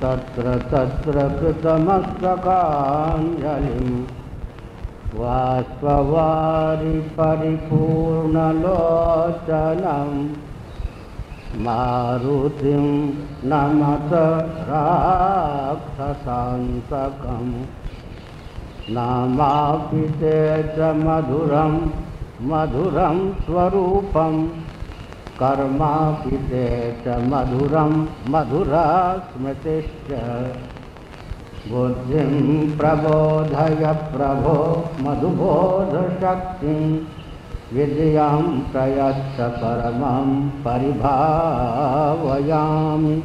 तत्र तत्र कृतमस्तकाञ्जलिं वाष्पवारि परिपूर्णलोचनं मारुतिं नमत राक्षसान्तकम् नामापि ते च मधुरं मधुरं स्वरूपं कर्मापि ते च मधुरं मधुरा स्मृतिश्च बुद्धिं प्रबोधय प्रभो मधुबोधशक्तिं। विद्यां प्रयच्छ परमं परिभावयामि।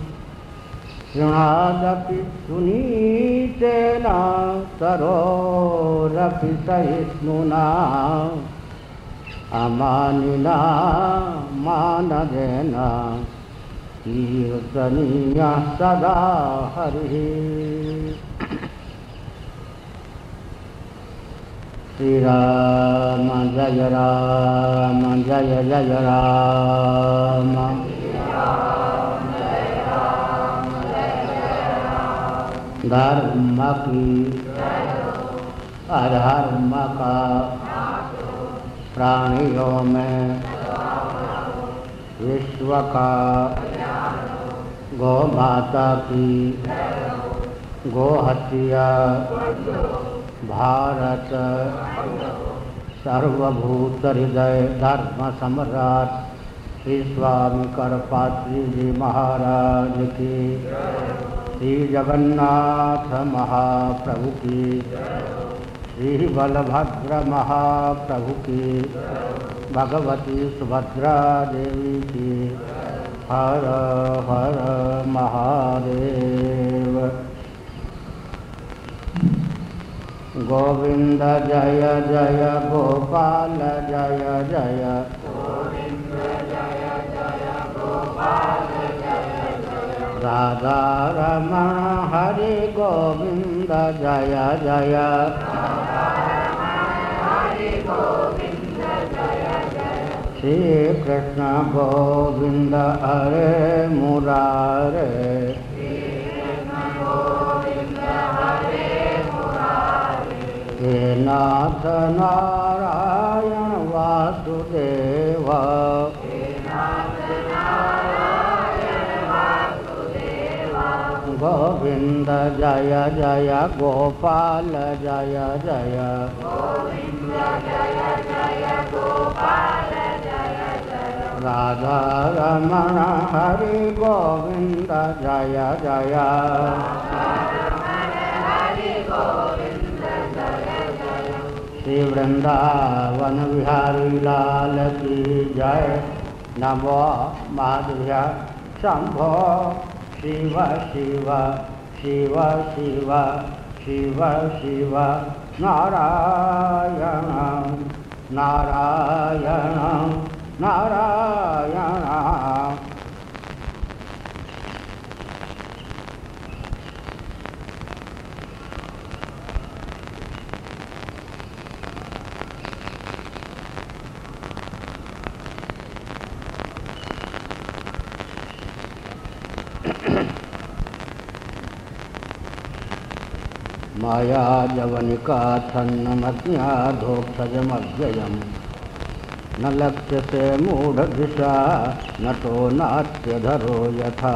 शृणादपि सुनीतेन सरोरपि सहिष्णुना। अमानिना, मानदेन। कीर्तनीया सदा हरिः। श्रीराम जय राम, जय जय राम। धर्म की अधर्म का प्राणियों में विश्व का गौ माता की गो हत्या भारत सर्वभूत हृदय धर्म सम्राट श्री स्वामी करपात्री जी महाराज की। श्री जगन्नाथ महाप्रभु की श्री बलभद्र महाप्रभु की, भगवती सुभद्रा देवी की, हर हर महादेव। गोविंद जय जय, गोपाल जय जय। राधा रमण हरि गोविंद जय जय। श्री कृष्ण गोविंद हरे मुरारे। हे नाथ नारायण वासुदेव। गोविंद जय जय गोपाल जय जय। राधा रमण हरि गोविंद जय जय। श्री वृंदावन बिहारी लाल की जय। नमो माधव्य शंभो शिव शिव शिव शिव शिव शिव। नारायण नारायण। नारायण। माया जवनिका छन्नमज्ञाधोक्षजमव्ययम् न लक्ष्यते मूढदृशा नटो नाट्यधरो यथा।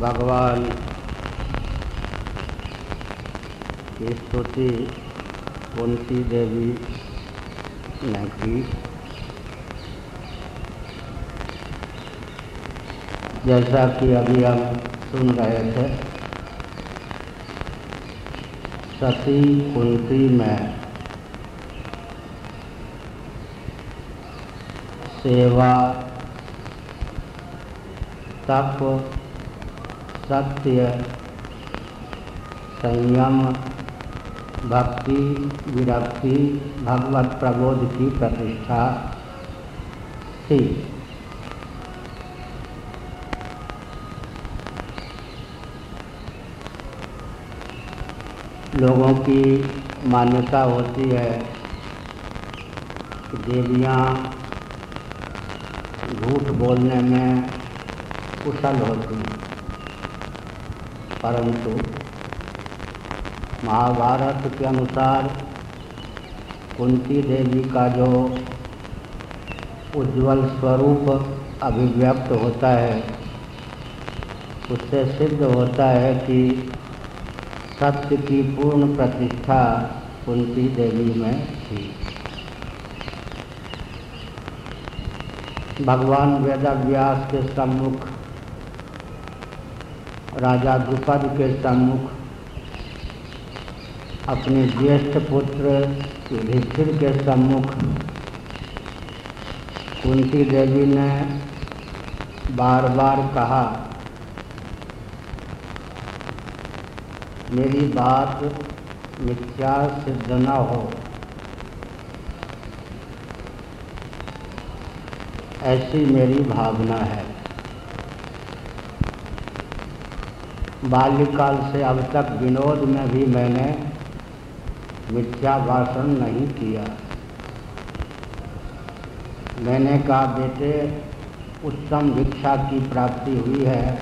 भगवान की स्तुति कुंती देवी ने की। जैसा कि अभी हम सुन रहे थे, सती कुंती में सेवा, तप, सत्य, संयम, भक्ति, विरक्ति, भगवत प्रबोध की प्रतिष्ठा थी। लोगों की मान्यता होती है कि देवियाँ झूठ बोलने में कुशल होती हैं। परंतु महाभारत के अनुसार कुंती देवी का जो उज्जवल स्वरूप अभिव्यक्त होता है, उससे सिद्ध होता है कि सत्य की पूर्ण प्रतिष्ठा कुंती देवी में थी। भगवान वेदव्यास के सम्मुख, राजा द्रुपद के सम्मुख, अपने ज्येष्ठ पुत्र युधिष्ठिर के सम्मुख कुंती देवी ने बार बार कहा मेरी बात मिथ्या सिद्ध न हो। ऐसी मेरी भावना है। बाल्यकाल से अब तक विनोद में भी मैंने मिथ्या भाषण नहीं किया। मैंने कहा, बेटे, उत्तम भिक्षा की प्राप्ति हुई है।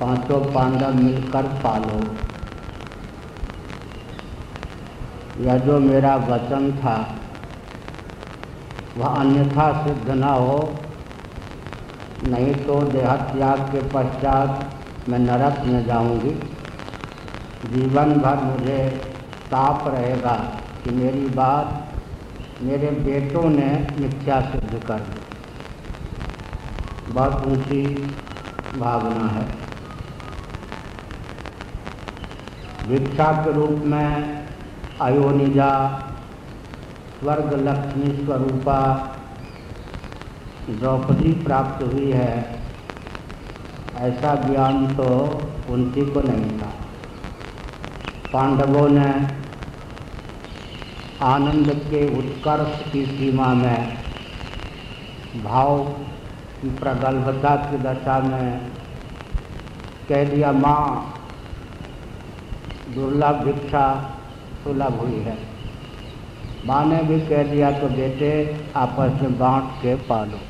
पाँचों पांडव मिलकर पालो। यह जो मेरा वचन था, वह अन्यथा सिद्ध न हो। नहीं तो देहत्याग के पश्चात मैं नरक में जाऊँगी। जीवन भर मुझे ताप रहेगा कि मेरी बात मेरे बेटों ने मिथ्या सिद्ध कर दी। बहुत ऊँची भावना है। भिक्षा के रूप में अयोनिजा स्वर्ग लक्ष्मी स्वरूपा, द्रौपदी प्राप्त हुई है। ऐसा ज्ञान तो उनकी को नहीं था। पांडवों ने आनंद के उत्कर्ष की सीमा में भाव की प्रगल्भता की दशा में कह दिया, माँ, दुर्लभ भिक्षा सुलभ हुई है। माँ ने भी कह दिया तो बेटे, आपस में बांट के पालो।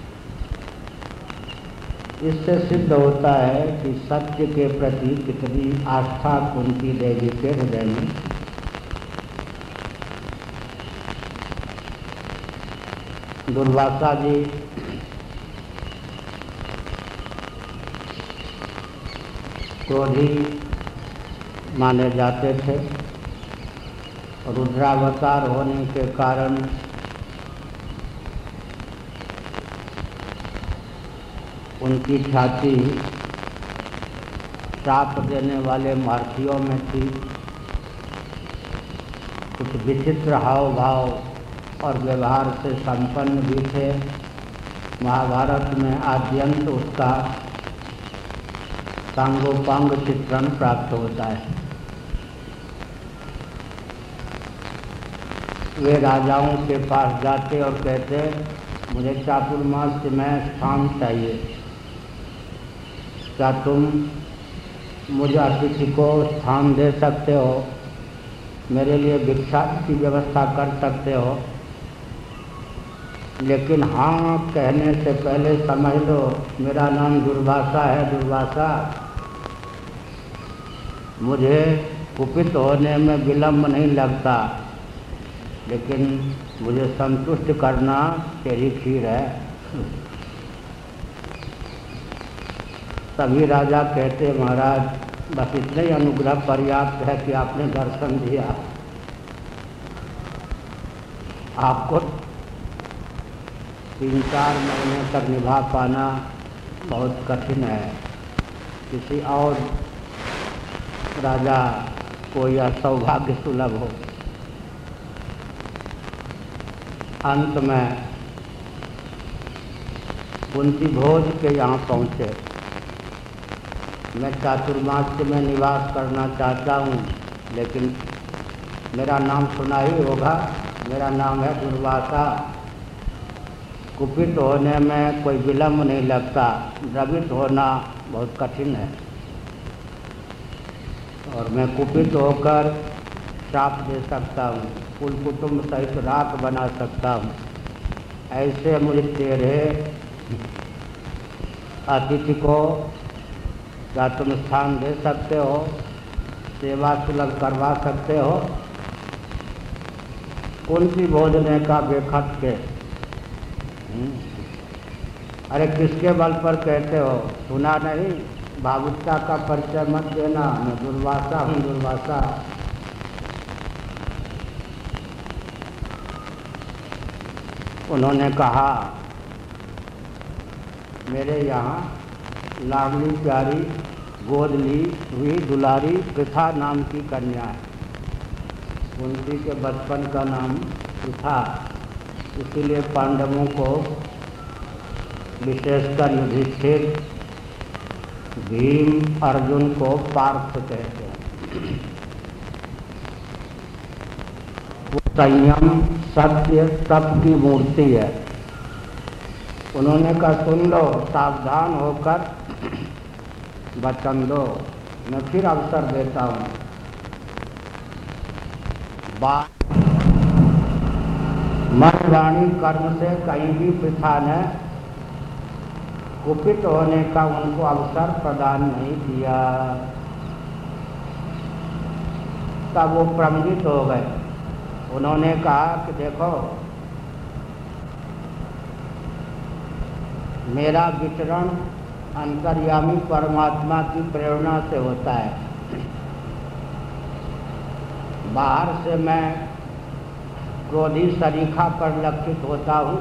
इससे सिद्ध होता है कि सत्य के प्रति कितनी आस्था कुंती देवी के हृदय में। दुर्वासा जी, क्रोधी माने जाते थे। रुद्रावतार होने के कारण उनकी ख्याति श्राप देने वाले महर्षियों में थी। कुछ विचित्र हाव भाव और व्यवहार से संपन्न भी थे। महाभारत में आद्यंत उसका सांगोपांग चित्रण प्राप्त होता है। वे राजाओं के पास जाते और कहते, मुझे चातुर्मास में स्थान चाहिए। क्या तुम मुझे अतिथि को स्थान दे सकते हो? मेरे लिए भिक्षा की व्यवस्था कर सकते हो। लेकिन हाँ कहने से पहले समझ लो, मेरा नाम दुर्भाषा है दुर्भाषा मुझे कुपित होने में विलम्ब नहीं लगता। लेकिन मुझे संतुष्ट करना तेरी खीर है। सभी राजा कहते, महाराज, बस इतने ही अनुग्रह पर्याप्त है कि आपने दर्शन दिया। आपको तीन चार महीने तक निभा पाना बहुत कठिन है। किसी और राजा को यह सौभाग्य सुलभ हो। अंत में कुंती भोज के यहाँ पहुँचे। मैं चातुर्मास्य में निवास करना चाहता हूँ, लेकिन मेरा नाम सुना ही होगा। मेरा नाम है दुर्वासा। कुपित होने में कोई विलम्ब नहीं लगता। द्रवित होना बहुत कठिन है। और मैं कुपित होकर चाप दे सकता हूँ। कुल कुटुंब सहित राख बना सकता हूँ। ऐसे मुझे तेरे अतिथि को क्या तुम स्थान दे सकते हो? सेवा सुलभ करवा सकते हो? कुंती भोजने का बेखत के। हम्म। अरे किसके बल पर कहते हो? सुना नहीं? भावुकता का परिचय मत देना। मैं दुर्वासा हूँ, दुर्वासा। उन्होंने कहा, मेरे यहाँ लाडली प्यारी गोद ली हुई दुलारी प्रथा नाम की कन्या है। उनकी के बचपन का नाम प्रथा इसीलिए पांडवों को विशेषकर युधिष्ठिर भीम अर्जुन को पार्थ कहते हैं वो संयम सत्य तप की मूर्ति है। उन्होंने कहा, सुन लो, सावधान होकर वचन दो मैं फिर अवसर देता हूँ। बात। मन वाणी कर्म से कहीं भी प्रथा ने। कुपित होने का उनको अवसर प्रदान नहीं किया। तब वो प्रमित हो गए। उन्होंने कहा कि देखो, मेरा वितरण अंतर्यामी परमात्मा की प्रेरणा से होता है। बाहर से मैं क्रोधी सरीखा पर लक्षित होता हूँ,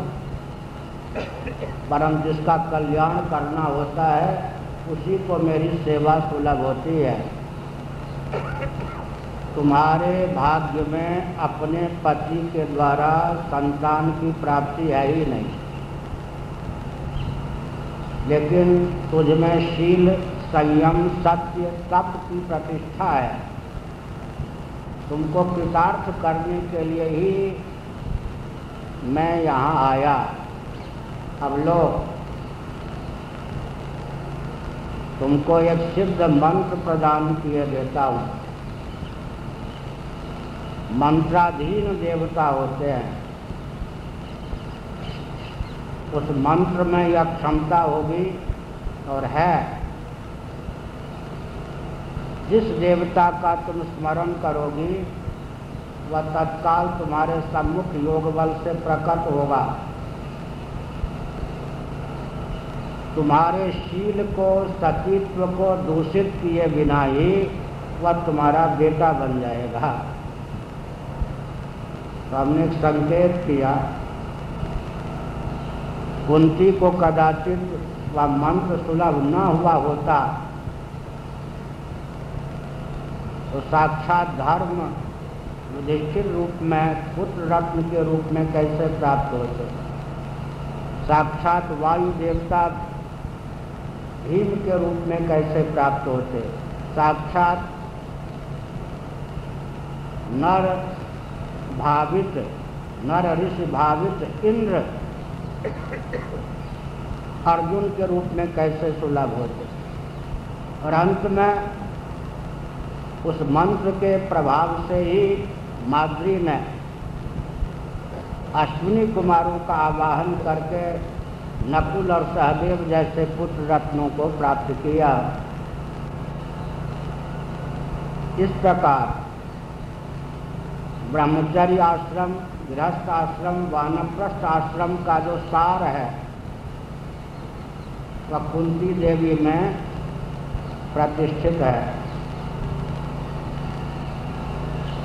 परम जिसका कल्याण करना होता है, उसी को मेरी सेवा सुलभ होती है। तुम्हारे भाग्य में अपने पति के द्वारा संतान की प्राप्ति है ही नहीं। लेकिन तुझ में शील, संयम, सत्य तप की प्रतिष्ठा है। तुमको कृतार्थ करने के लिए ही मैं यहाँ आया। अब लो। तुमको एक सिद्ध मंत्र प्रदान किए देता हूँ। मंत्राधीन देवता होते हैं। उस मंत्र में यह क्षमता होगी और है। जिस देवता का तुम स्मरण करोगी, वह तत्काल तुम्हारे सम्मुख योग बल से प्रकट होगा। तुम्हारे शील को, सतीत्व को दूषित किए बिना ही वह तुम्हारा बेटा बन जाएगा। तो हमने संकेत किया। कुंती को कदाचित वह मंत्र सुलभ न हुआ होता तो साक्षात धर्म युधिष्ठिर रूप में, पुत्र रत्न के रूप में कैसे प्राप्त होते साक्षात वायु देवता भीम के रूप में कैसे प्राप्त होते? साक्षात नर भावित, नर ऋषि भावित इंद्र अर्जुन के रूप में कैसे सुलभ होते? और अंत में उस मंत्र के प्रभाव से ही माद्री ने अश्विनी कुमारों का आवाहन करके नकुल और सहदेव जैसे पुत्र रत्नों को प्राप्त किया। इस प्रकार ब्रह्मचर्य आश्रम, गृहस्थ आश्रम, वानप्रस्थ आश्रम का जो सार है वह कुंती देवी में प्रतिष्ठित है।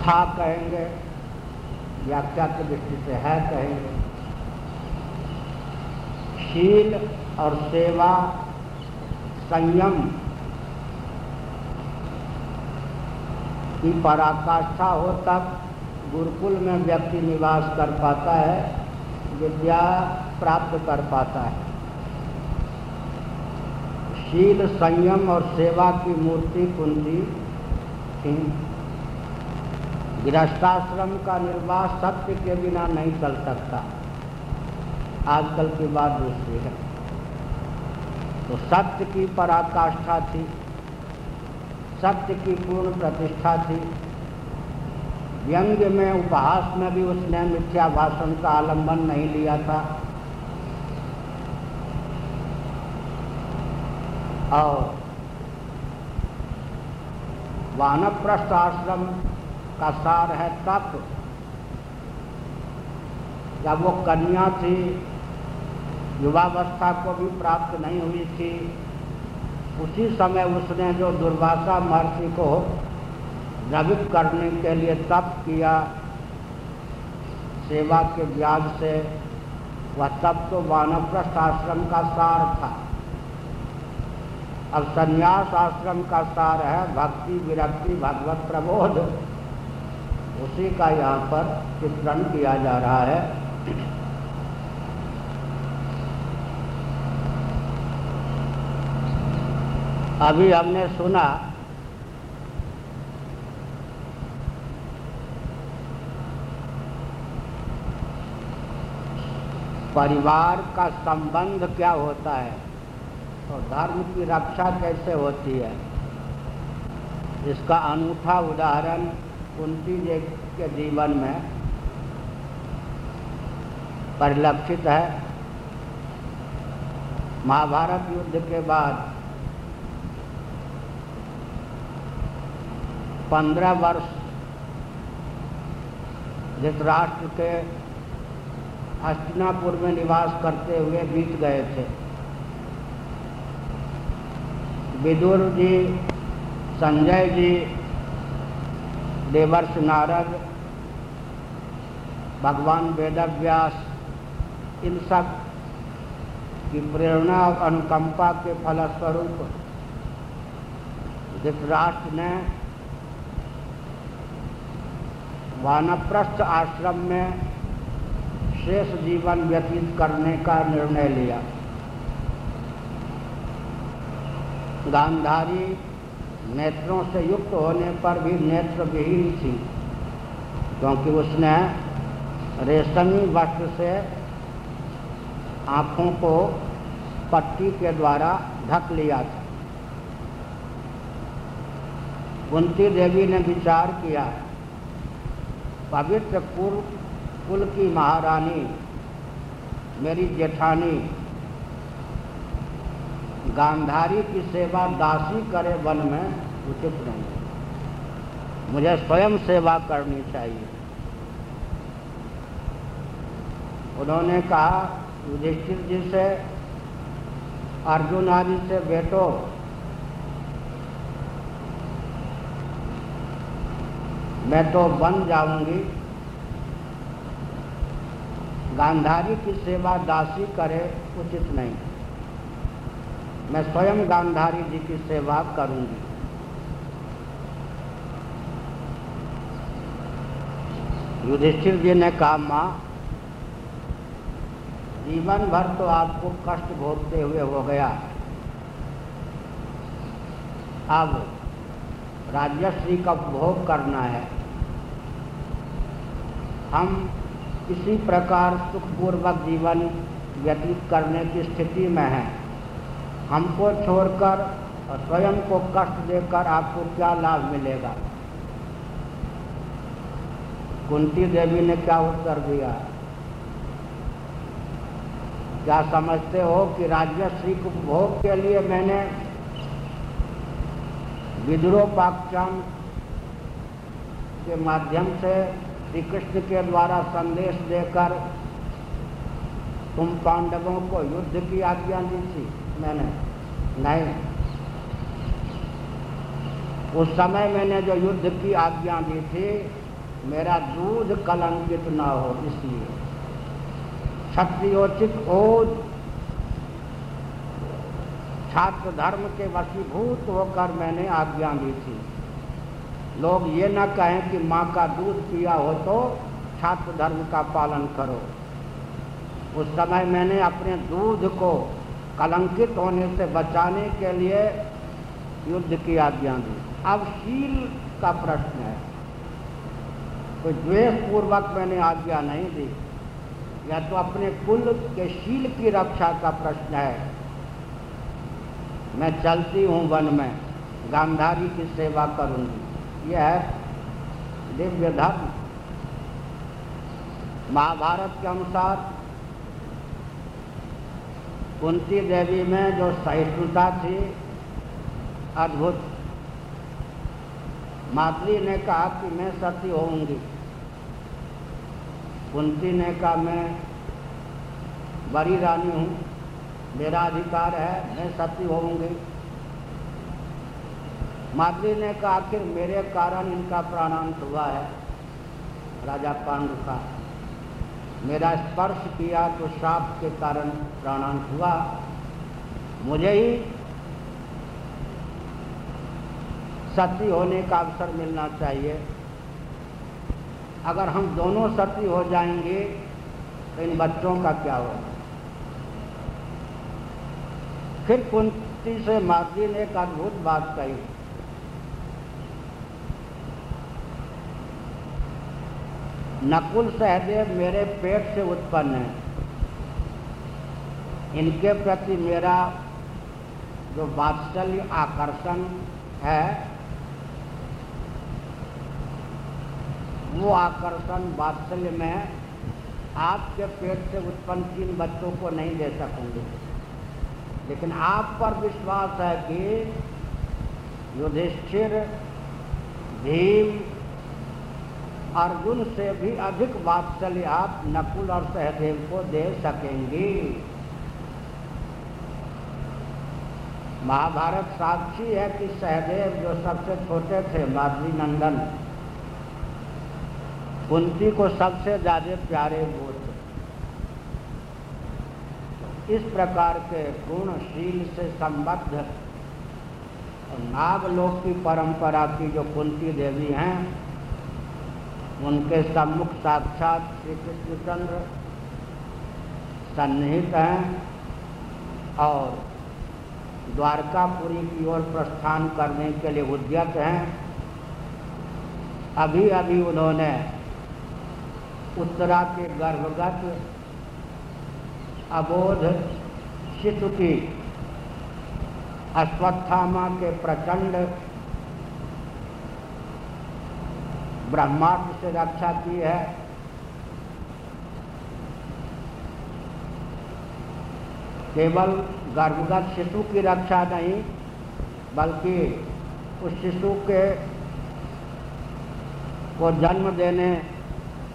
था कहेंगे व्याख्या की दृष्टि से है कहेंगे। शील और सेवा संयम की पराकाष्ठा हो तब गुरुकुल में व्यक्ति निवास कर पाता है, विद्या प्राप्त कर पाता है। शील संयम और सेवा की मूर्ति कुंती थी। गृहस्थाश्रम का निर्वाह सत्य के बिना नहीं चल सकता। आजकल की बात दूसरी है। तो सत्य की पराकाष्ठा थी, सत्य की पूर्ण प्रतिष्ठा थी। व्यंग्य में, उपहास में भी उसने मिथ्या भाषण का आलंबन नहीं लिया था। और वानप्रस्थ आश्रम का सार है तत्व जब वो कन्या थी, युवावस्था को भी प्राप्त नहीं हुई थी, उसी समय उसने जो दुर्भाषा महर्षि को द्रवित करने के लिए तप किया। सेवा के ब्याज से वह तप तो वानप्रस्थ आश्रम का सार था। अब संन्यास आश्रम का सार है, भक्ति विरक्ति, भगवत प्रबोध। उसी का यहाँ पर चित्रण किया जा रहा है। अभी हमने सुना परिवार का संबंध क्या होता है? और धर्म की रक्षा कैसे होती है? इसका अनूठा उदाहरण कुंती जी के जीवन में परिलक्षित है। महाभारत युद्ध के बाद पंद्रह वर्ष धृतराष्ट्र के हस्तिनापुर में निवास करते हुए बीत गए थे। विदुर जी, संजय जी, देवर्ष नारद, भगवान वेदव्यास, इन सब की प्रेरणा और अनुकंपा के फलस्वरूप धृतराष्ट्र ने वानप्रस्थ आश्रम में शेष जीवन व्यतीत करने का निर्णय लिया। गांधारी नेत्रों से युक्त होने पर भी नेत्र विहीन थी, क्योंकि उसने रेशमी वस्त्र से आँखों को पट्टी के द्वारा ढक लिया था। कुंती देवी ने विचार किया, पवित्र कुल कुल की महारानी, मेरी जेठानी, गांधारी की सेवा दासी करे वन में उचित नहीं। मुझे स्वयं सेवा करनी चाहिए। उन्होंने कहा, युधिष्ठिर जी से, अर्जुन आदि से बेटो मैं तो बन जाऊँगी। गांधारी की सेवा दासी करे उचित नहीं। मैं स्वयं गांधारी जी की सेवा करूँगी। युधिष्ठिर जी ने कहा, माँ, जीवन भर तो आपको कष्ट भोगते हुए हो गया। अब राजश्री का भोग करना है। हम किसी प्रकार सुखपूर्वक जीवन व्यतीत करने की स्थिति में हैं। हमको छोड़कर और स्वयं को कष्ट देकर आपको क्या लाभ मिलेगा? कुंती देवी ने क्या उत्तर दिया? क्या समझते हो कि राजश्री को भोग के लिए मैंने विद्रोपाख्यान के माध्यम से श्री कृष्ण के द्वारा संदेश देकर तुम पांडवों को युद्ध की आज्ञा दी थी? मैंने नहीं। उस समय मैंने जो युद्ध की आज्ञा दी थी, मेरा दूध कलंकित ना हो, इसलिए। क्षत्रियोचित ओज, छात्र धर्म के वशीभूत होकर मैंने आज्ञा दी थी। लोग ये न कहें कि माँ का दूध पिया हो तो छात्र धर्म का पालन करो। उस समय मैंने अपने दूध को कलंकित होने से बचाने के लिए युद्ध की आज्ञा दी अब शील का प्रश्न है। कोई द्वेष पूर्वक मैंने आज्ञा नहीं दी। या तो अपने कुल के शील की रक्षा का प्रश्न है। मैं चलती हूँ वन में। गांधारी की सेवा करूँगी। यह है दिव्य धर्म। महाभारत के अनुसार कुंती देवी में जो सहिष्णुता थी, अद्भुत। मातृ ने कहा कि मैं सती होऊँगी। कुंती ने कहा, मैं बड़ी रानी हूँ, मेरा अधिकार है, मैं सती होऊँगी। मातृ ने कहा, आखिर मेरे कारण इनका प्राणांत हुआ है, राजा पांडु का मेरा स्पर्श किया तो साप के कारण प्राणांत हुआ। मुझे ही सती होने का अवसर मिलना चाहिए। अगर हम दोनों सती हो जाएँगे तो इन बच्चों का क्या होगा? फिर कुंती से माती ने एक अद्भुत बात कही। नकुल सहदेव मेरे पेट से उत्पन्न है। इनके प्रति मेरा जो वात्सल्य आकर्षण है, वो आकर्षण वात्सल्य में आपके पेट से उत्पन्न तीन बच्चों को नहीं दे सकूँगी। लेकिन आप पर विश्वास है कि युधिष्ठिर, भीम अर्जुन से भी अधिक वात्सल्य आप नकुल और सहदेव को दे सकेंगी। महाभारत साक्षी है कि सहदेव जो सबसे छोटे थे, माधवी नंदन कुंती को सबसे ज़्यादा प्यारे वो थे। इस प्रकार के गुणशील से संबद्ध नागलोक की परंपरा की जो कुंती देवी हैं उनके सम्मुख साक्षात श्री कृष्णचंद्र सन्निहित हैं और द्वारकापुरी की ओर प्रस्थान करने के लिए उद्यत हैं। अभी अभी उन्होंने उत्तरा के गर्भगत अबोध शिशु की अश्वत्थामा के प्रचंड ब्रह्मांड से रक्षा की है। केवल गर्भगत शिशु की रक्षा नहीं, बल्कि उस शिशु के को जन्म देने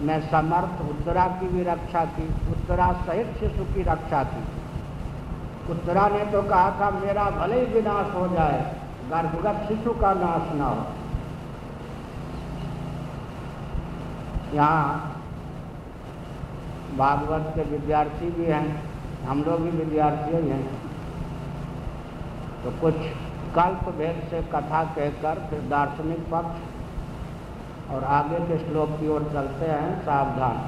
में समर्थ उत्तरा की भी रक्षा की, उत्तरा सहित शिशु की रक्षा की। उत्तरा ने तो कहा था, मेरा भले ही विनाश हो जाए, गर्भगत शिशु का नाश ना हो। यहाँ भागवत के विद्यार्थी भी हैं, हम लोग भी विद्यार्थी ही हैं। तो कुछ कल्प भेद से कथा कहकर फिर दार्शनिक पक्ष और आगे के श्लोक की ओर चलते हैं, सावधान।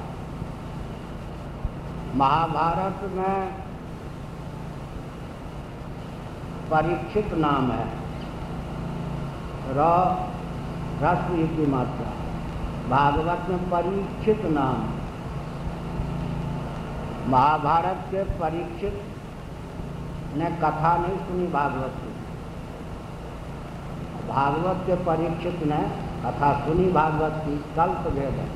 महाभारत में परीक्षित नाम है। र रस्व की मात्रा। भागवत में परीक्षित नाम। महाभारत के परीक्षित ने कथा नहीं सुनी भागवत की। भागवत के परीक्षित ने कथा सुनी भागवत की, कल्प भेद है।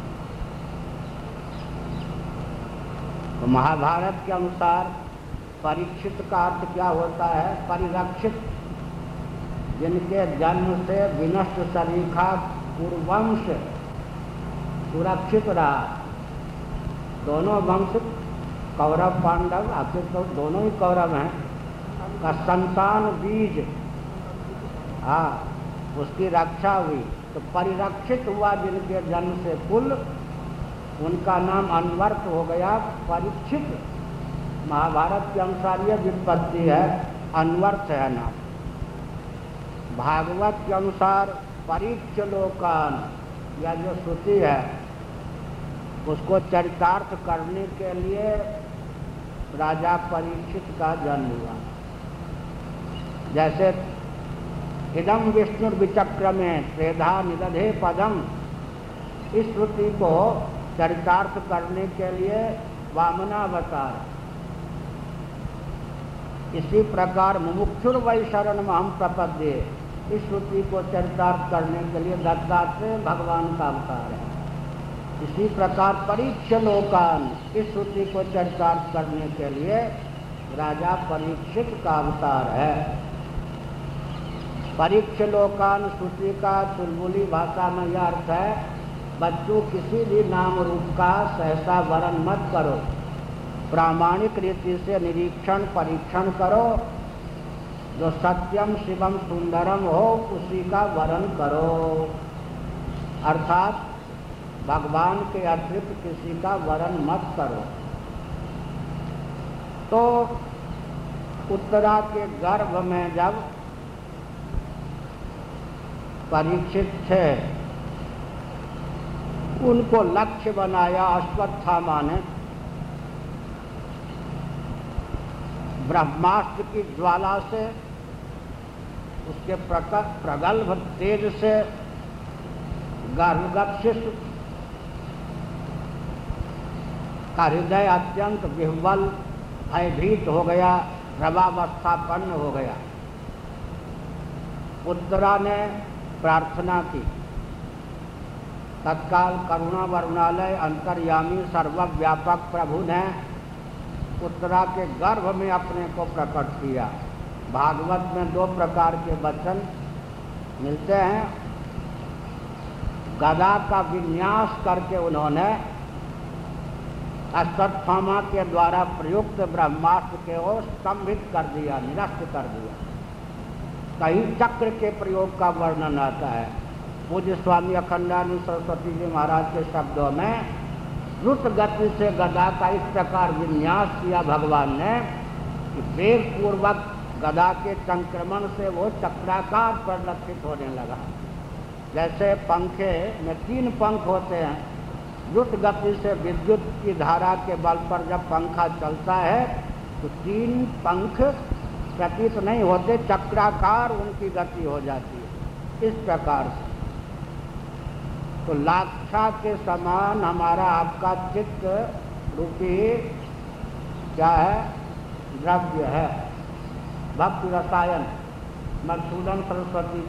तो महाभारत के अनुसार परीक्षित का अर्थ क्या होता है? परिरक्षित। जिनके जन्म से विनष्ट सरीखा पूर्वंश सुरक्षित रहा। दोनों वंश, कौरव, पांडव आखिर तो दोनों ही कौरव हैं। का संतान बीज हाँ उसकी रक्षा हुई। तो परिरक्षित हुआ जिनके जन्म से कुल उनका नाम अनवर्त हो गया। परीक्षित महाभारत के अनुसार यह विपत्ति है, अनवर्त है नाम। भागवत के अनुसार परीक्ष लोकान, या जो श्रुति है उसको चरितार्थ करने के लिए राजा परीक्षित का जन्म हुआ। जैसे इदम विष्णु विचक्र में त्रेधा निदधे पदम। इस श्रुति को चरितार्थ करने के लिए वामना वामनावतार। इसी प्रकार मुमुक्षुर वही शरण में हम प्रपद्य। इस श्रुति को चरितार्थ करने के लिए दत्तात्रेय भगवान का अवतार है। इसी प्रकार परीक्ष लोकान इस श्रुति को चरितार्थ करने के लिए राजा परीक्षित का अवतार है। परीक्ष लोकान श्रुति का चुलबुली भाषा में यह अर्थ है, बच्चों किसी भी नाम रूप का सहसा वरण मत करो। प्रामाणिक रीति से निरीक्षण, परीक्षण करो। जो सत्यम शिवम सुंदरम हो, उसी का वरण करो। अर्थात भगवान के अतिरिक्त किसी का वरण मत करो। तो उत्तरा के गर्भ में जब परीक्षित थे, उनको लक्ष्य बनाया अश्वत्थामा ने। ब्रह्मास्त्र की ज्वाला से, उसके प्रगल्भ तेज से गर्भगत का हृदय अत्यंत विह्वल भयभीत हो गया ध्रवावस्थापन्न हो गया। उत्तरा ने प्रार्थना की। तत्काल करुणा वरुणालय अंतर्यामी सर्वव्यापक प्रभु ने उत्तरा के गर्भ में अपने को प्रकट किया। भागवत में दो प्रकार के वचन मिलते हैं। गदा का विन्यास करके उन्होंने अश्वत्थामा के द्वारा प्रयुक्त ब्रह्मास्त्र के ओर स्तंभित कर दिया, निरस्त कर दिया। कहीं चक्र के प्रयोग का वर्णन आता है। पूज्य स्वामी अखंडानंद सरस्वती जी महाराज के शब्दों में द्रुत गति से गदा का इस प्रकार विन्यास किया भगवान ने कि वेग पूर्वक गदा के संक्रमण से वो चक्राकार परिलक्षित होने लगा। जैसे पंखे में तीन पंख होते हैं द्रुत गति से विद्युत की धारा के बल पर जब पंखा चलता है तो तीन पंख प्रतीत नहीं होते, चक्राकार उनकी गति हो जाती है। इस प्रकार से। तो लाक्षा के समान हमारा आपका चित्त रूपी क्या है? द्रव्य है। भक्ति रसायन, मधुसूदन सरस्वती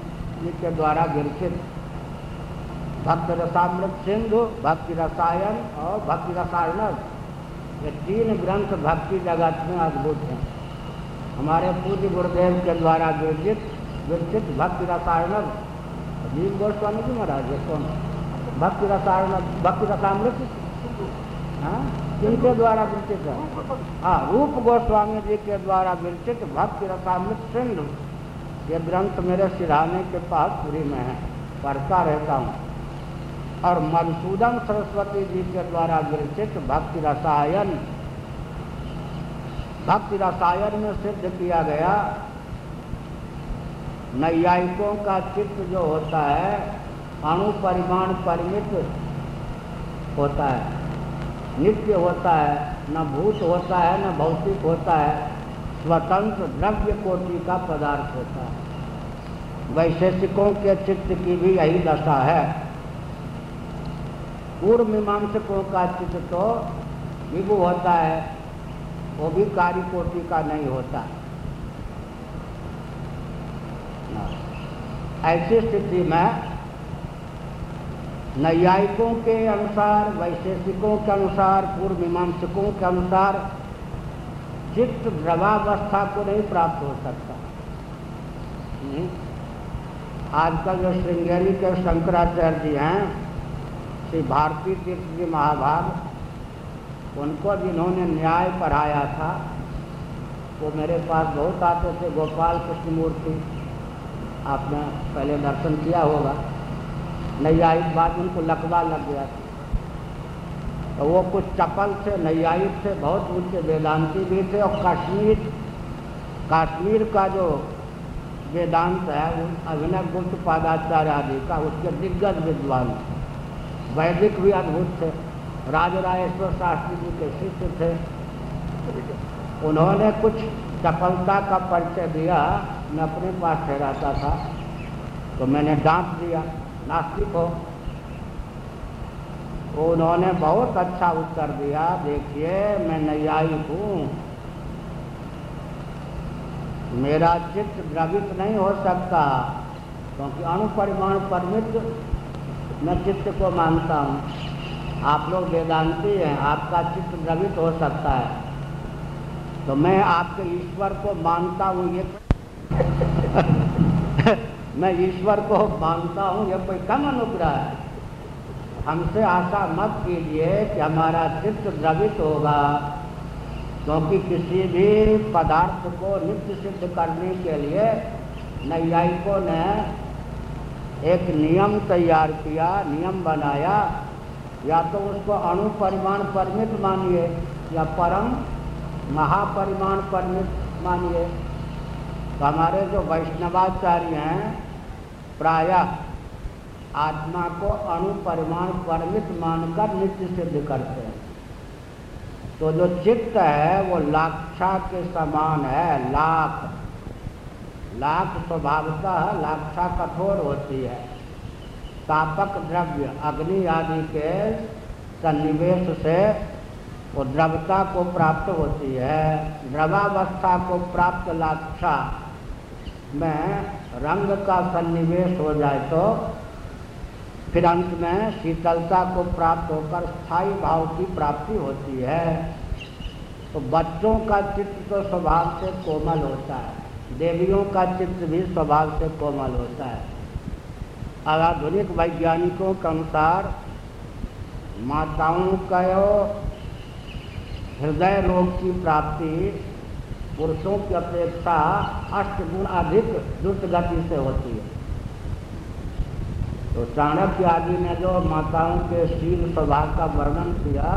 जी के द्वारा विरचित भक्त रसामृत सिंधु भक्ति रसायन और भक्ति रसायन ये तीन ग्रंथ भक्ति जगत में अद्भुत हैं। हमारे पूज्य गुरुदेव के द्वारा विरचित विरचित भक्ति रसायन जीव गोस्वामी जी महाराज है कौन भक्ति रसायन भक्ति रसामृत हाँ? किनके द्वारा विरचित है? हाँ रूप गोस्वामी जी के द्वारा विरचित भक्ति रसामृत सिंधु ये ग्रंथ मेरे सिराने के पास पूरी में है, पढ़ता रहता हूँ। और मधुसूदन सरस्वती जी के द्वारा विरचित भक्ति रसायन भक्ति रसायन में सिद्ध किया गया, नैयायिकों का चित्त जो होता है, अणु परिमाण परिमित होता है। नित्य होता है, न भूत होता है, न भौतिक होता है, स्वतंत्र द्रव्य कोटि का पदार्थ होता है। वैशेषिकों के चित्त की भी यही दशा है। पूर्व मीमांसकों का चित्त तो विभु होता है, वो भी कार्य कोटि का नहीं होता ऐसी स्थिति में नैयायिकों के अनुसार, वैशेषिकों के अनुसार पूर्व मीमांसकों के अनुसार चित्त द्रवावस्था को नहीं प्राप्त हो सकता हम्म। आजकल जो श्रृंगेरी के शंकराचार्य जी हैं श्री भारती तीर्थ जी महाभाग, उनको जिन्होंने न्याय पढ़ाया था। वो मेरे पास बहुत आते थे, गोपाल कृष्ण मूर्ति आपने पहले दर्शन किया होगा। नैयायिक बाद उनको लकवा लग गया था। तो वो कुछ चपल थे नैयायिक थे बहुत ऊँचे वेदांती भी थे और कश्मीर कश्मीर का जो वेदांत है, वो अभिनव गुप्त पादाचार्य आदि का, उसके दिग्गज विद्वान वैदिक भी अद्भुत थे। राजराजेश्वर शास्त्री जी के शिष्य थे। उन्होंने कुछ चपलता का परिचय दिया, मैं अपने पास ठहराता था। तो मैंने डांट दिया, नास्तिक हो। उन्होंने बहुत अच्छा उत्तर दिया, देखिए, मैं नैयायिक हूँ। मेरा चित्त द्रवित नहीं हो सकता, क्योंकि अणु परिमाण परिमित मैं चित्त को मानता हूँ। आप लोग वेदांती हैं, आपका चित्त द्रवित हो सकता है। तो मैं आपके ईश्वर को मानता हूँ, ये मैं ईश्वर को मानता हूँ, ये कोई कम अनुग्रह है। हमसे आशा मत कीजिए कि हमारा चित्त द्रवित होगा, क्योंकि तो किसी भी पदार्थ को नित्य सिद्ध करने के लिए नैयायिकों ने एक नियम तैयार किया, नियम बनाया, या तो उसको अणु परिमाण परमित मानिए, या परम महापरिमाण परमित मानिए। तो हमारे जो वैष्णवाचार्य हैं, प्रायः आत्मा को अणु परिमाण परमित मानकर नित्य सिद्ध करते हैं। तो जो चित्त है, वो लाक्षा के समान है, लाख। लाख स्वभावतः लाक्षा कठोर होती है। तापक द्रव्य, अग्नि आदि के सन्निवेश से वो द्रवता को प्राप्त होती है। द्रवावस्था को प्राप्त लाक्षा में रंग का सन्निवेश हो जाए तो फिर अंत में शीतलता को प्राप्त होकर स्थायी भाव की प्राप्ति होती है। तो बच्चों का चित्त तो स्वभाव से कोमल होता है। देवियों का चित्र भी स्वभाव से कोमल होता है। आधुनिक वैज्ञानिकों के अनुसार माताओं का हृदय रोग की प्राप्ति पुरुषों की अपेक्षा अष्ट गुण अधिक द्रुत गति से होती है। तो चाणक्य आदि ने जो माताओं के शील स्वभाव का वर्णन किया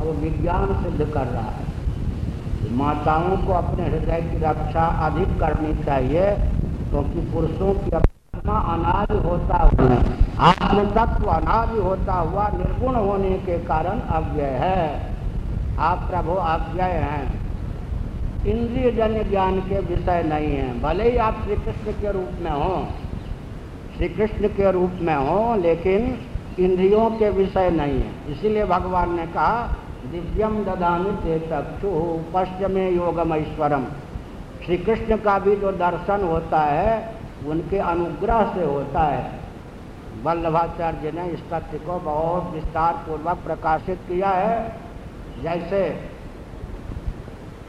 वो विज्ञान सिद्ध कर रहा है। माताओं को अपने हृदय की रक्षा अधिक करनी चाहिए, क्योंकि तो पुरुषों की आत्मा अनाज होता हुआ आत्म तत्व अनाज होता हुआ निर्गुण होने के कारण अव्यय है। आप प्रभु अव्यय हैं। इंद्रिय जन्य ज्ञान के विषय नहीं है। भले ही आप श्री कृष्ण के रूप में हो श्री कृष्ण के रूप में हो, लेकिन इंद्रियों के विषय नहीं है। इसीलिए भगवान ने कहा दिव्यम ददामी ते चक्षु पश्चिमे योगम ऐश्वरम श्री कृष्ण का भी जो दर्शन होता है, उनके अनुग्रह से होता है। वल्लभाचार्य ने इस तथ्य को बहुत विस्तार पूर्वक प्रकाशित किया है। जैसे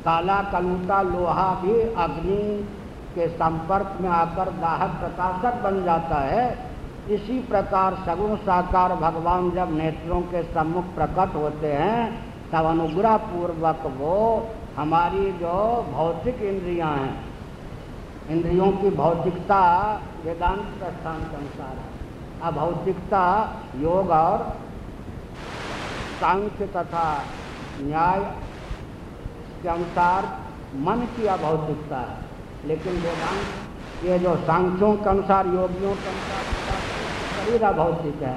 काला कलूटा लोहा भी अग्नि के संपर्क में आकर दाहक प्रकाशक बन जाता है। इसी प्रकार सगुण साकार भगवान जब नेत्रों के सम्मुख प्रकट होते हैं, तब अनुग्रह पूर्वक वो हमारी जो भौतिक इंद्रियाँ हैं, इंद्रियों की भौतिकता वेदांत प्रस्थान के अनुसार है। अभौतिकता, योग और सांख्य तथा न्याय के अनुसार मन की अभौतिकता है। लेकिन वेदांत, ये जो सांख्यों के अनुसार, योगियों के अनुसार शरीर अभौतिक है।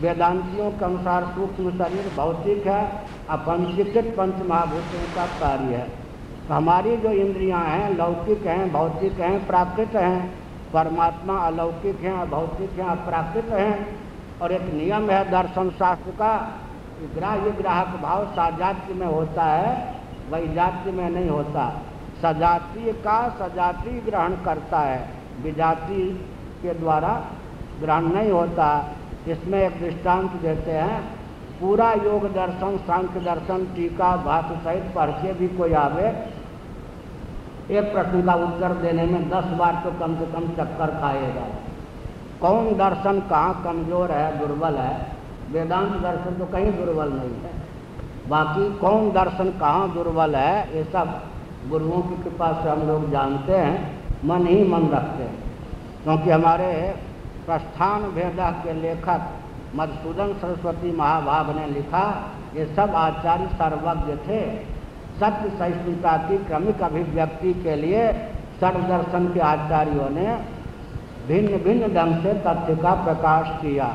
वेदांतियों के अनुसार सूक्ष्म शरीर भौतिक है अपंचीकृत पंच महाभूतों का कार्य है। तो हमारी जो इंद्रियाँ हैं, लौकिक हैं, भौतिक हैं, प्राकृत हैं, परमात्मा अलौकिक हैं अभौतिक हैं, अप्राकृत हैं, और एक नियम है दर्शन शास्त्र का ग्राह्य ग्राहक भाव साजात्य में होता है वही जाति में नहीं होता। सजातीय का सजातीय ग्रहण करता है विजाति के द्वारा ग्रहण नहीं होता, इसमें एक दृष्टांत देते हैं, पूरा योग दर्शन, सांख्य दर्शन, टीका, भाष्य सहित पढ़ के भी कोई आवे, एक प्रश्न का उत्तर देने में दस बार तो कम से कम चक्कर खाएगा। कौन दर्शन कहाँ कमज़ोर है, दुर्बल है? वेदांत दर्शन तो कहीं दुर्बल नहीं है। बाकी कौन दर्शन कहाँ दुर्बल है, ये सब गुरुओं की कृपा से हम लोग जानते हैं, मन ही मन रखते हैं। क्योंकि हमारे प्रस्थान भेदा के लेखक मधुसूदन सरस्वती महाभाव ने लिखा, ये सब आचार्य सर्वज्ञ थे। सत्य सहिष्णुता की क्रमिक अभिव्यक्ति के लिए सर्वदर्शन के आचार्यों ने भिन्न भिन्न ढंग से तथ्य का प्रकाश किया।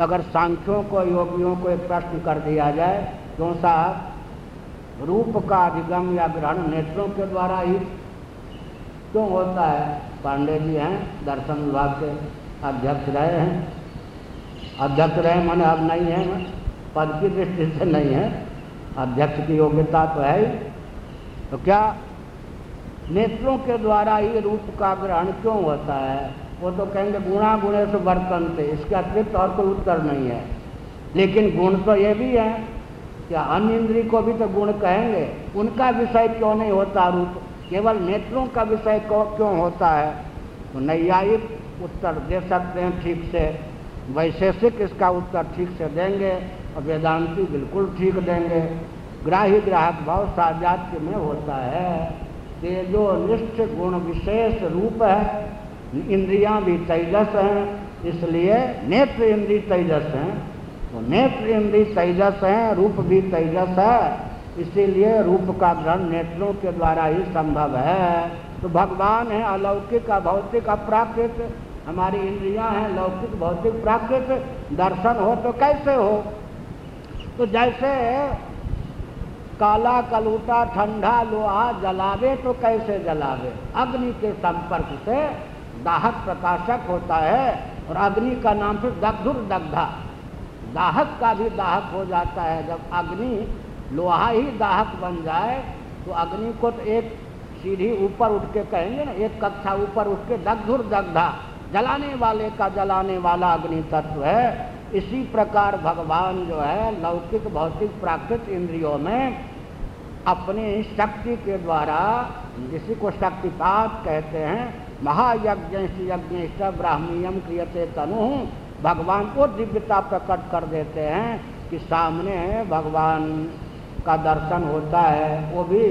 अगर सांख्यों को, योगियों को एक प्रश्न कर दिया जाए तो साहब, रूप का अधिगम या ग्रहण नेत्रों के द्वारा ही क्यों होता है? पांडे जी हैं, दर्शन विभाग के। अध्यक्ष रहे हैं? अध्यक्ष रहे मैंने अब नहीं है पद की दृष्टि से नहीं है। अध्यक्ष की योग्यता तो है ही। तो क्या नेत्रों के द्वारा ही रूप का ग्रहण क्यों होता है? वो तो कहेंगे गुणा गुणे से बर्तन थे इसके अतिरिक्त और कोई उत्तर नहीं है। लेकिन गुण तो ये भी है क्या अन्य इंद्री को भी तो गुण कहेंगे। उनका विषय क्यों नहीं होता रूप? केवल नेत्रों का विषय क्यों होता है? तो नैयायिक उत्तर दे सकते हैं ठीक से। वैशेषिक इसका उत्तर ठीक से देंगे और वेदांति बिल्कुल ठीक देंगे। ग्राही ग्राहक भाव साजात्य में होता है। तेजो निष्ठ गुण विशेष रूप है, इंद्रियाँ भी तेजस हैं, इसलिए नेत्र इंद्री तेजस हैं। तो नेत्र इंद्री तेजस हैं, रूप भी तेजस है, इसीलिए रूप का ग्रहण नेत्रों के द्वारा ही संभव है। तो भगवान है अलौकिक, अभौतिक, अप्राकृत हमारी इंद्रियाँ हैं, लौकिक, भौतिक प्राकृत, दर्शन हो तो कैसे हो? तो जैसे काला कलूटा ठंडा लोहा जलावे तो कैसे जलावे? अग्नि के संपर्क से दाहक प्रकाशक होता है और अग्नि का नाम फिर दग्धुर दग्धा। दाहक का भी दाहक हो जाता है। जब अग्नि लोहा ही दाहक बन जाए तो अग्नि को तो एक सीढ़ी ऊपर उठ के कहेंगे ना, एक कक्षा ऊपर उठ के दग्धुर दग्धा। जलाने वाले का जलाने वाला अग्नि तत्व है। इसी प्रकार भगवान जो है, लौकिक, भौतिक, प्राकृत इंद्रियों में अपनी शक्ति के द्वारा जिसी को शक्तिपात कहते हैं महायज्ञ यज्ञ ब्राह्मीयम क्रियते तनु, भगवान को दिव्यता प्रकट कर देते हैं कि सामने भगवान का दर्शन होता है। वो भी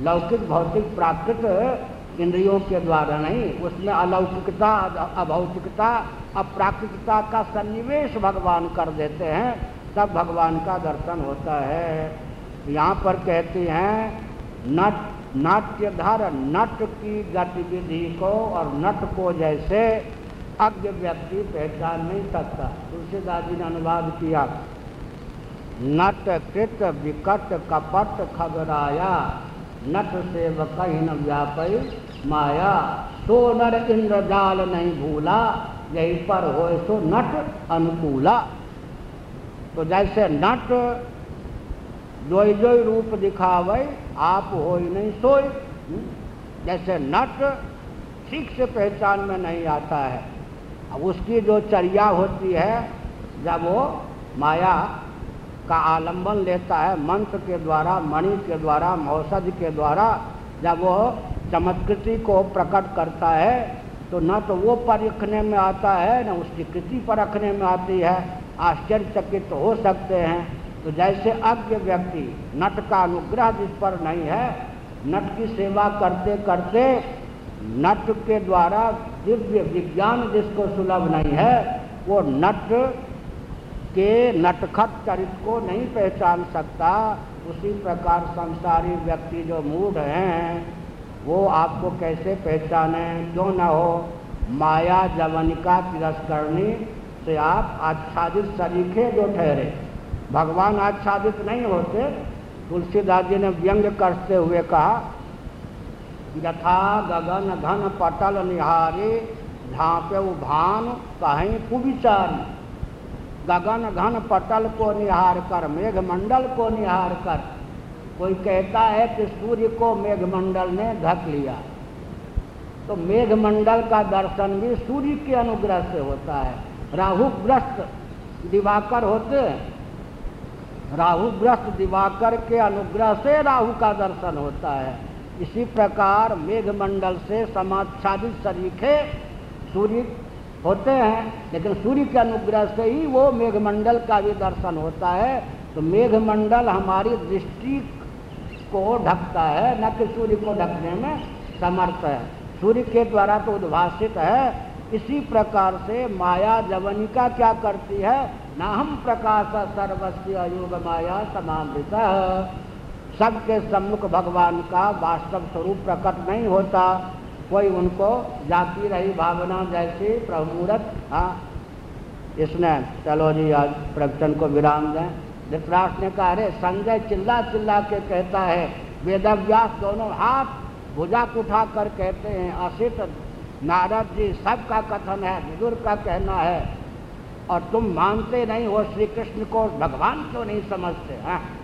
लौकिक, भौतिक, प्राकृत इंद्रियों के द्वारा नहीं, उसमें अलौकिकता, अभौतिकता, अप्राकृतिकता का सन्निवेश भगवान कर देते हैं, तब भगवान का दर्शन होता है। यहाँ पर कहते हैं, नट, नाट्यधर नट की गतिविधि को और नट को जैसे अज्ञ व्यक्ति पहचान नहीं सकता तुलसीदास जी ने अनुवाद किया नट कृत विकट कपट खगराया नट से कहीं न व्यापी माया। सो नर इंद्र जाल नहीं भूला, यही पर हो सो नट अनुकूला। तो जैसे नट जो जो रूप दिखावे, आप हो ही नहीं सोई? जैसे नट ठीक से पहचान में नहीं आता है। अब उसकी जो चर्या होती है, जब वो माया का आलंबन लेता है मंत्र के द्वारा, मणि के द्वारा मौसद के द्वारा। जब वो चमत्कृति को प्रकट करता है तो न तो वो परखने में आता है, न उसकी कृति परखने में आती है। आश्चर्यचकित तो हो सकते हैं। तो जैसे अज्ञ व्यक्ति नट का अनुग्रह जिस पर नहीं है, नट की सेवा करते करते नट के द्वारा दिव्य विज्ञान जिसको सुलभ नहीं है, वो नट के नटखट चरित्र को नहीं पहचान सकता, उसी प्रकार संसारी व्यक्ति जो मूढ़ हैं, वो आपको कैसे पहचाने? क्यों न हो? माया जवनिका तिरस्करणी से आप आच्छादित सरीखे जो ठहरे। भगवान आच्छादित नहीं होते। तुलसीदास जी ने व्यंग करते हुए कहा, यथा गगन घन पटल निहारी झांपे भान कहीं कुविचारी। गगन घन पटल को निहार कर, मेघमंडल को निहार कर। कोई कहता है कि सूर्य को मेघमंडल ने ढक लिया। तो मेघमंडल का दर्शन भी सूर्य के अनुग्रह से होता है। राहुग्रस्त दिवाकर होते हैं। राहुग्रस्त दिवाकर के अनुग्रह से राहु का दर्शन होता है। इसी प्रकार मेघमंडल से समाच्छादित सरीखे सूर्य होते हैं, लेकिन सूर्य के अनुग्रह से ही वो मेघमंडल का भी दर्शन होता है। तो मेघमंडल हमारी दृष्टि को ढकता है, न कि सूर्य को ढकने में समर्थ है। सूर्य के द्वारा तो उद्भाषित है, इसी प्रकार से माया जवनिका क्या करती है? न हम प्रकाश सर्वस्व अयोग माया समामृत सबके सम्मुख भगवान का वास्तव स्वरूप प्रकट नहीं होता। कोई उनको जाती, रही, भावना जैसी प्रभुमूर्त हाँ। इसने, चलो जी, आज प्रवचन को विराम दें। धृतराष्ट्र ने कहा, अरे, संजय चिल्ला चिल्ला के कहता है, वेदव्यास दोनों हाथ भुजा उठा कर कहते हैं, असित नारद जी, सबका कथन है बुज़ुर्ग का कहना है, और तुम मानते नहीं हो श्री कृष्ण को भगवान क्यों नहीं समझते, हैं?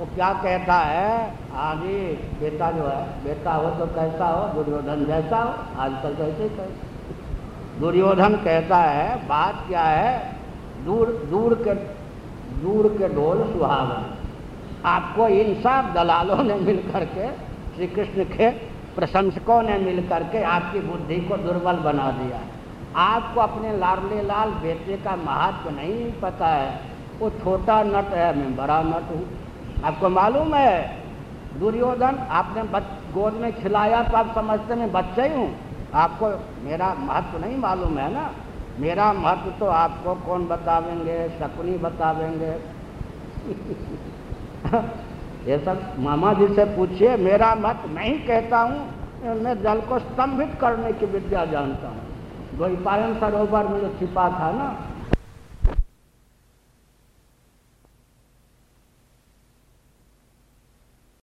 वो क्या कहता है? आगे बेटा जो है, बेटा हो तो कैसा हो? दुर्योधन जैसा हो? आजकल तो ऐसे ही दुर्योधन कहता है, बात क्या है? दूर दूर के दूर के ढोल सुहावन। आपको इन सब दलालों ने मिल करके श्री कृष्ण के प्रशंसकों ने मिल करके आपकी बुद्धि को दुर्बल बना दिया। आपको अपने लाडले लाल बेटे का महत्व नहीं पता है। वो छोटा नट है, मैं बड़ा नट हूँ। आपको मालूम है, दुर्योधन आपने गोद में खिलाया तो आप समझते मैं बच्चा ही हूँ। आपको मेरा महत्व नहीं मालूम है ना? मेरा महत्व तो आपको कौन बतावेंगे? शकुनी बतावेंगे। ये सब मामा जी से पूछिए, मेरा मत मैं ही कहता हूँ, मैं जल को स्तंभित करने की विद्या जानता हूँ। द्वैपायन सरोवर में जो छिपा था ना